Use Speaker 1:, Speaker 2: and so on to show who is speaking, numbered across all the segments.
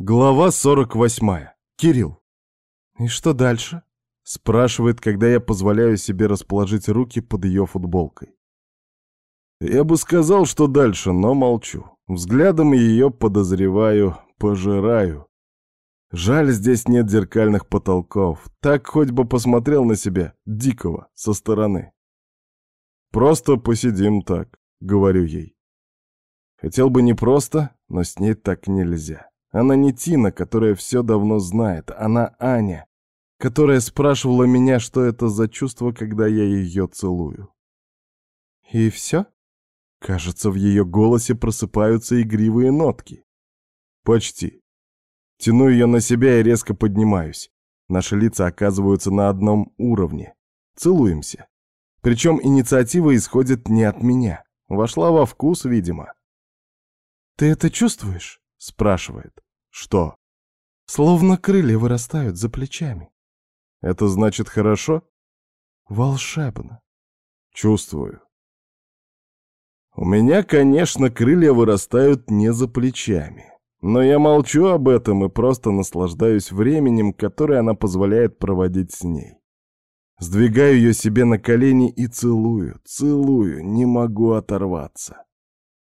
Speaker 1: Глава 48. Кирилл. «И что дальше?» — спрашивает, когда я позволяю себе расположить руки под ее футболкой. Я бы сказал, что дальше, но молчу. Взглядом ее подозреваю, пожираю. Жаль, здесь нет зеркальных потолков. Так хоть бы посмотрел на себя, дикого, со стороны. «Просто посидим так», — говорю ей. Хотел бы не просто, но с ней так нельзя. Она не Тина, которая все давно знает. Она Аня, которая спрашивала меня, что это за чувство, когда я ее целую. И все? Кажется, в ее голосе просыпаются игривые нотки. Почти. Тяну ее на себя и резко поднимаюсь. Наши лица оказываются на одном уровне. Целуемся. Причем инициатива исходит не от меня. Вошла во вкус, видимо. «Ты это чувствуешь?» — спрашивает. «Что?» «Словно крылья вырастают за плечами». «Это значит хорошо?» «Волшебно». «Чувствую». У меня, конечно, крылья вырастают не за плечами. Но я молчу об этом и просто наслаждаюсь временем, которое она позволяет проводить с ней. Сдвигаю ее себе на колени и целую, целую, не могу оторваться.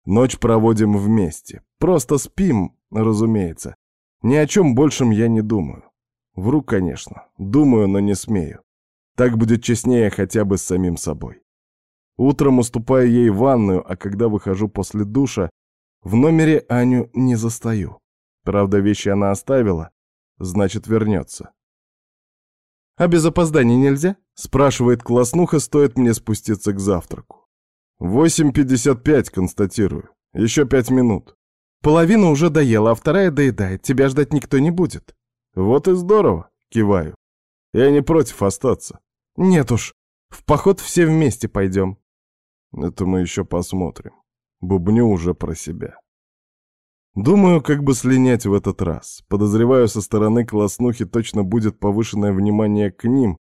Speaker 1: Ночь проводим вместе. Просто спим, разумеется. Ни о чем большем я не думаю. Вру, конечно. Думаю, но не смею. Так будет честнее хотя бы с самим собой. Утром уступаю ей ванную, а когда выхожу после душа, в номере Аню не застаю. Правда, вещи она оставила, значит, вернется. «А без опозданий нельзя?» — спрашивает класснуха, стоит мне спуститься к завтраку. «Восемь пятьдесят пять, констатирую. Еще пять минут». Половина уже доела, а вторая доедает. Тебя ждать никто не будет. Вот и здорово, киваю. Я не против остаться. Нет уж, в поход все вместе пойдем. Это мы еще посмотрим. Бубню уже про себя. Думаю, как бы слинять в этот раз. Подозреваю, со стороны класснухи точно будет повышенное внимание к ним,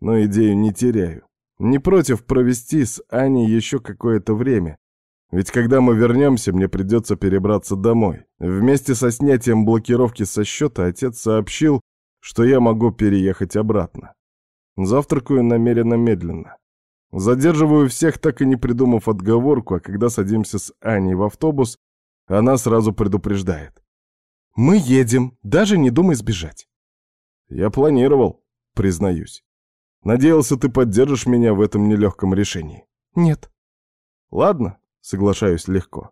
Speaker 1: но идею не теряю. Не против провести с Аней еще какое-то время, ведь когда мы вернемся, мне придется перебраться домой. Вместе со снятием блокировки со счета отец сообщил, что я могу переехать обратно. Завтракаю намеренно медленно. Задерживаю всех, так и не придумав отговорку, а когда садимся с Аней в автобус, она сразу предупреждает. «Мы едем, даже не думай сбежать». «Я планировал, признаюсь. Надеялся, ты поддержишь меня в этом нелегком решении». «Нет». «Ладно, Соглашаюсь легко.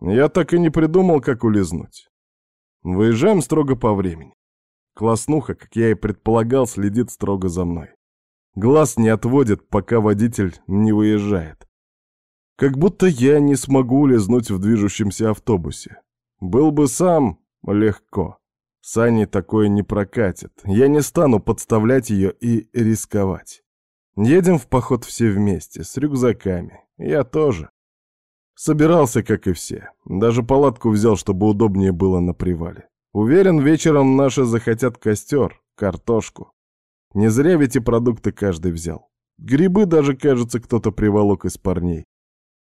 Speaker 1: Я так и не придумал, как улизнуть. Выезжаем строго по времени. Класснуха, как я и предполагал, следит строго за мной. Глаз не отводит, пока водитель не выезжает. Как будто я не смогу улизнуть в движущемся автобусе. Был бы сам, легко. Сани такое не прокатит. Я не стану подставлять ее и рисковать. Едем в поход все вместе, с рюкзаками. Я тоже. Собирался, как и все. Даже палатку взял, чтобы удобнее было на привале. Уверен, вечером наши захотят костер, картошку. Не зря ведь и продукты каждый взял. Грибы даже, кажется, кто-то приволок из парней.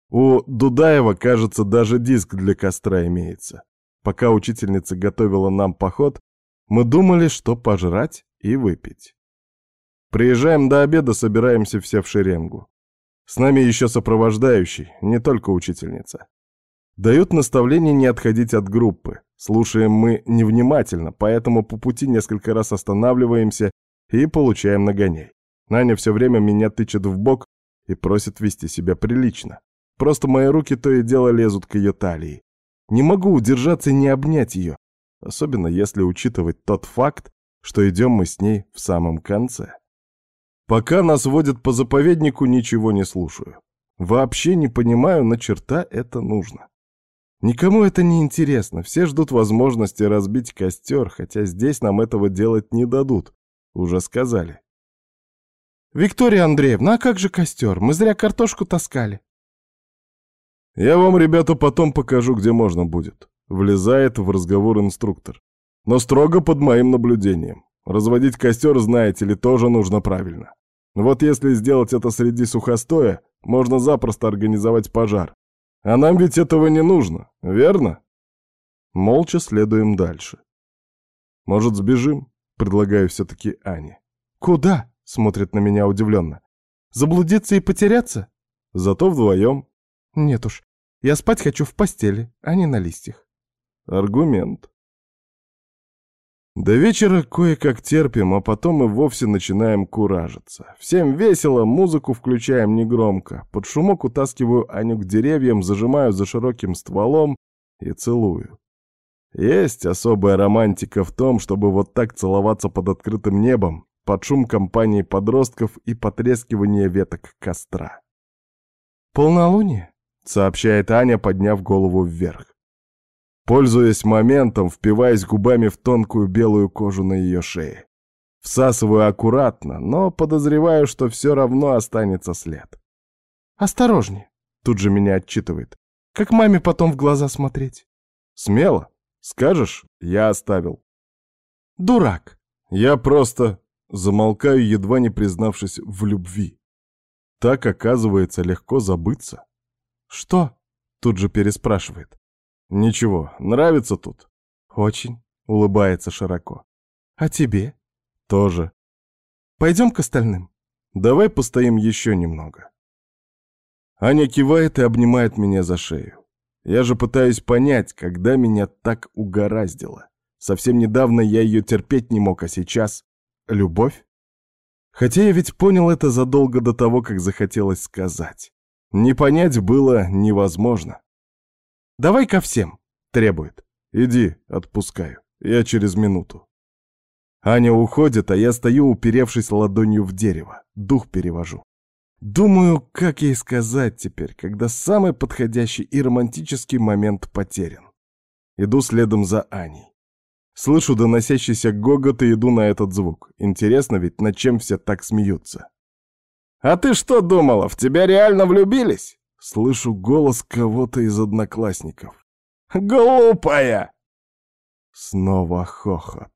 Speaker 1: У Дудаева, кажется, даже диск для костра имеется. Пока учительница готовила нам поход, мы думали, что пожрать и выпить. Приезжаем до обеда, собираемся все в шеренгу. С нами еще сопровождающий, не только учительница. Дают наставление не отходить от группы. Слушаем мы невнимательно, поэтому по пути несколько раз останавливаемся и получаем нагоняй. Наня все время меня тычет в бок и просит вести себя прилично. Просто мои руки то и дело лезут к ее талии. Не могу удержаться и не обнять ее, особенно если учитывать тот факт, что идем мы с ней в самом конце. Пока нас водят по заповеднику, ничего не слушаю. Вообще не понимаю, на черта это нужно. Никому это не интересно, все ждут возможности разбить костер, хотя здесь нам этого делать не дадут, уже сказали. «Виктория Андреевна, а как же костер? Мы зря картошку таскали». «Я вам, ребята, потом покажу, где можно будет», — влезает в разговор инструктор. «Но строго под моим наблюдением. Разводить костер, знаете ли, тоже нужно правильно. Вот если сделать это среди сухостоя, можно запросто организовать пожар. А нам ведь этого не нужно, верно? Молча следуем дальше. Может, сбежим? Предлагаю все-таки Ане.
Speaker 2: Куда? Смотрит на меня удивленно. Заблудиться и потеряться?
Speaker 1: Зато вдвоем.
Speaker 2: Нет уж, я спать хочу в постели, а не на листьях.
Speaker 1: Аргумент. До вечера кое-как терпим, а потом и вовсе начинаем куражиться. Всем весело, музыку включаем негромко. Под шумок утаскиваю Аню к деревьям, зажимаю за широким стволом и целую. Есть особая романтика в том, чтобы вот так целоваться под открытым небом, под шум компании подростков и потрескивание веток костра.
Speaker 2: «Полнолуние?» — сообщает Аня, подняв голову вверх.
Speaker 1: Пользуясь моментом, впиваясь губами в тонкую белую кожу на ее шее. Всасываю аккуратно, но подозреваю, что все равно останется след.
Speaker 2: «Осторожнее!» — тут же меня отчитывает. «Как маме потом в глаза смотреть?»
Speaker 1: «Смело. Скажешь, я оставил».
Speaker 2: «Дурак!»
Speaker 1: Я просто замолкаю, едва не признавшись в любви. Так, оказывается, легко забыться.
Speaker 2: «Что?» — тут же переспрашивает.
Speaker 1: «Ничего, нравится тут?»
Speaker 2: «Очень», — улыбается широко. «А тебе?»
Speaker 1: «Тоже».
Speaker 2: «Пойдем к остальным?»
Speaker 1: «Давай постоим еще немного». Аня кивает и обнимает меня за шею. Я же пытаюсь понять, когда меня так угораздило. Совсем недавно я ее терпеть не мог, а сейчас — любовь? Хотя я ведь понял это задолго до того, как захотелось сказать. Не понять было невозможно.
Speaker 2: «Давай ко всем», — требует.
Speaker 1: «Иди, отпускаю. Я через минуту». Аня уходит, а я стою, уперевшись ладонью в дерево. Дух перевожу. Думаю, как ей сказать теперь, когда самый подходящий и романтический момент потерян. Иду следом за Аней. Слышу доносящийся гогот и иду на этот звук. Интересно ведь, над чем все так смеются. «А ты что думала, в тебя реально влюбились?» Слышу голос кого-то из одноклассников. «Глупая!» Снова хохот.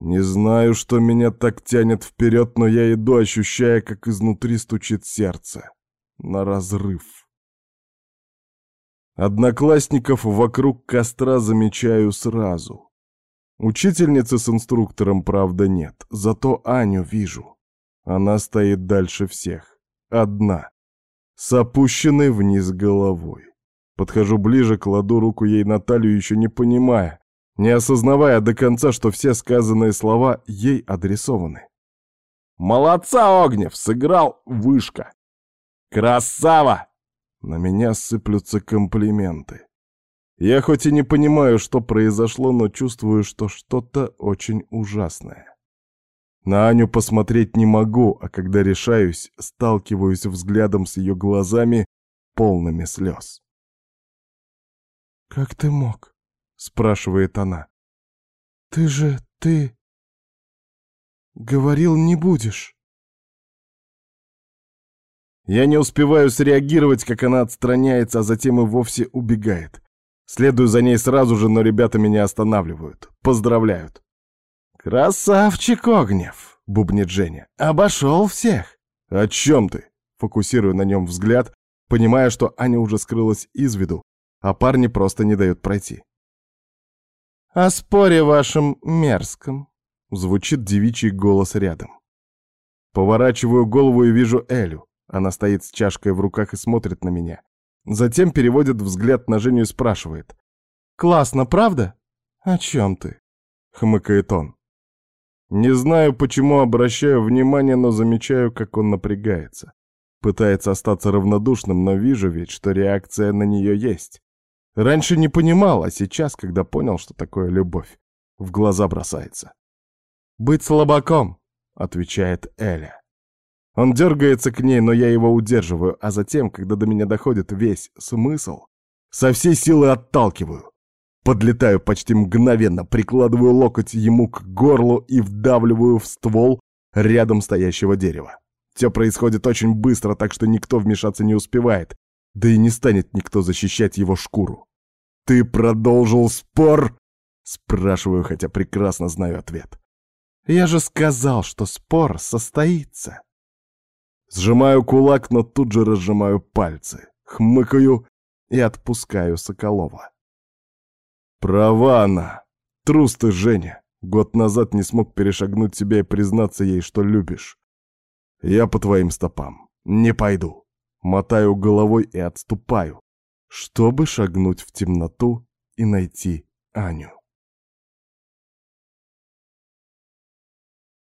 Speaker 1: Не знаю, что меня так тянет вперед, но я иду, ощущая, как изнутри стучит сердце. На разрыв. Одноклассников вокруг костра замечаю сразу. Учительницы с инструктором, правда, нет, зато Аню вижу. Она стоит дальше всех. Одна с опущенной вниз головой. Подхожу ближе, кладу руку ей на талию, еще не понимая, не осознавая до конца, что все сказанные слова ей адресованы. «Молодца, Огнев! Сыграл вышка! Красава!» На меня сыплются комплименты. Я хоть и не понимаю, что произошло, но чувствую, что что-то очень ужасное. На Аню посмотреть не могу, а когда решаюсь, сталкиваюсь взглядом с ее глазами, полными слез.
Speaker 2: «Как ты мог?» — спрашивает она. «Ты же, ты... говорил, не будешь».
Speaker 1: Я не успеваю среагировать, как она отстраняется, а затем и вовсе убегает. Следую за ней сразу же, но ребята меня останавливают. Поздравляют. «Красавчик Огнев!» — бубнит Женя. «Обошел всех!» «О чем ты?» — фокусирую на нем взгляд, понимая, что Аня уже скрылась из виду, а парни просто не дают пройти.
Speaker 2: «О споре вашем мерзком!» — звучит девичий голос рядом.
Speaker 1: Поворачиваю голову и вижу Элю. Она стоит с чашкой в руках и смотрит на меня. Затем переводит взгляд на Женю и спрашивает.
Speaker 2: «Классно, правда?» «О чем ты?»
Speaker 1: — хмыкает он. Не знаю, почему обращаю внимание, но замечаю, как он напрягается. Пытается остаться равнодушным, но вижу ведь, что реакция на нее есть. Раньше не понимал, а сейчас, когда понял, что такое любовь, в глаза бросается.
Speaker 2: «Быть слабаком», — отвечает Эля.
Speaker 1: Он дергается к ней, но я его удерживаю, а затем, когда до меня доходит весь смысл, со всей силы отталкиваю. Подлетаю почти мгновенно, прикладываю локоть ему к горлу и вдавливаю в ствол рядом стоящего дерева. Все происходит очень быстро, так что никто вмешаться не успевает, да и не станет никто защищать его шкуру. «Ты продолжил спор?» — спрашиваю, хотя прекрасно знаю ответ.
Speaker 2: «Я же сказал, что спор состоится».
Speaker 1: Сжимаю кулак, но тут же разжимаю пальцы, хмыкаю и отпускаю Соколова. Права она. Трус ты, Женя. Год назад не смог перешагнуть себя и признаться ей, что любишь. Я по твоим стопам. Не пойду. Мотаю головой и отступаю, чтобы шагнуть в темноту и найти Аню.